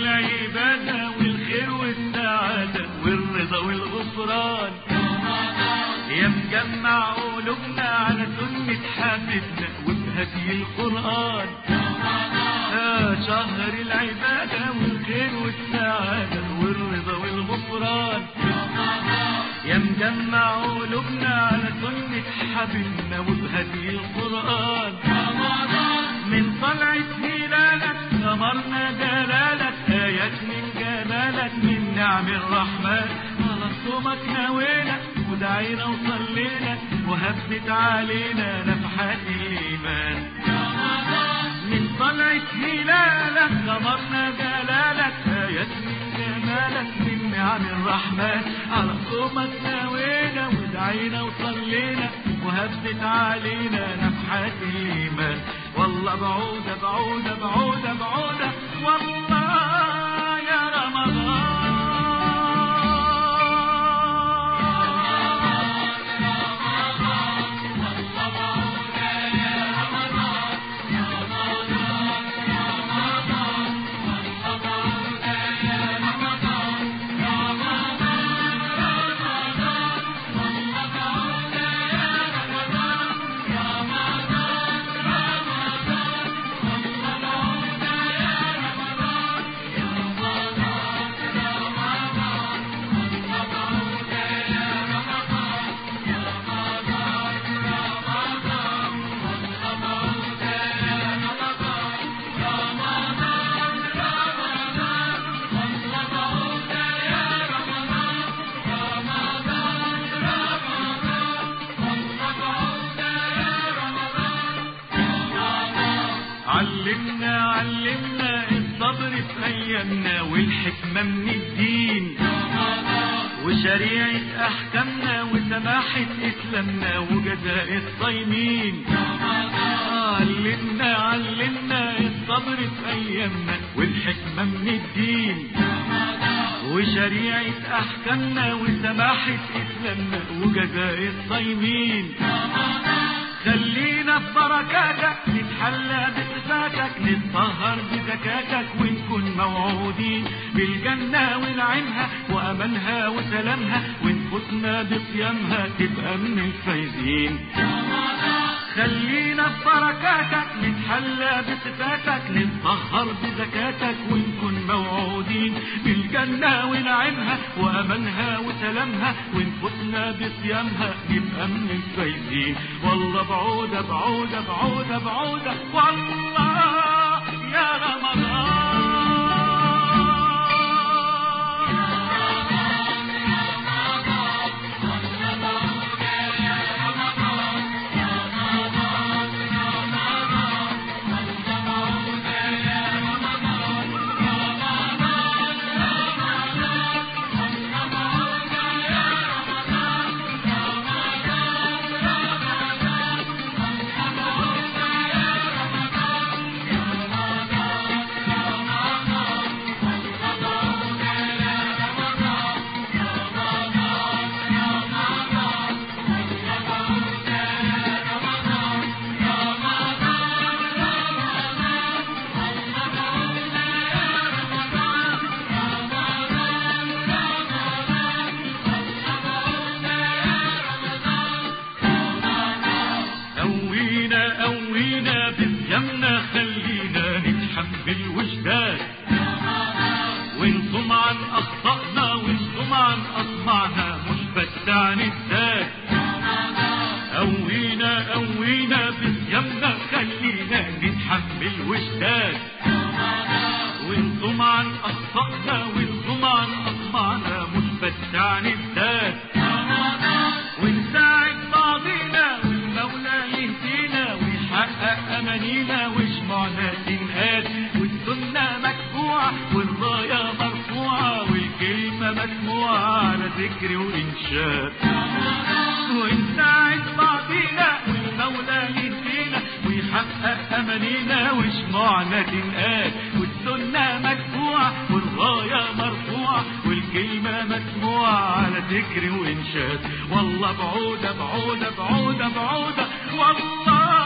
العبادة والخير والسعادة والرضا والغفران. يا مجمع قلوبنا على سنة حبيبنا وبهدي القرآن. يا شهر العبادة والخير والسعادة والرضا والغفران. يا مجمع قلوبنا على سنة حبيبنا وبهدي القرآن. من طلعة هلالك غمرنا دلالك آيات من جمالك من نعم الرحمن. على صومك نوينا ودعينا وصلينا وهبت علينا نفحات الإيمان. من طلعة هلالك غمرنا جلالك. آيات من جمالك من نعم الرحمن. على صومك نوينا ودعينا وصلينا وهبت علينا نفحات الإيمان. والله بعودة بعودة بعودة علمنا علمنا الصبر في ايامنا والحكمة من الدين. وشريعة أحكامنا وسماحة إسلامنا وجزاء الصايمين. علمنا علمنا الصبر في أيامنا والحكمة من الدين. وشريعة أحكامنا وسماحة إسلامنا وجزاء الصايمين. خلينا في بركاتك نتحلى نتطهر بزكاتك ونكون موعودين بالجنة ونعيمها وأمانها وسلامها ونفوتنا بصيامها تبقى من الفايزين. خلينا في بركاتك نتحلى بصفاتك نتطهر بزكاتك ونكون موعودين. بالجنة ونعيمها وأمانها وسلامها ونفوتنا بصيامها نبقى من الفايزين. والله بعودة بعودة بعودة بعودة والله يا ذكر وانشاء ونساعد بعضينا والمولى يهدينا ويحقق امانينا وشمعنا تنقاد والسنة مكفوعه والراية مرفوعة والكلمة مسموعة على ذكر وإنشاد. والله بعودة بعودة بعودة بعودة والله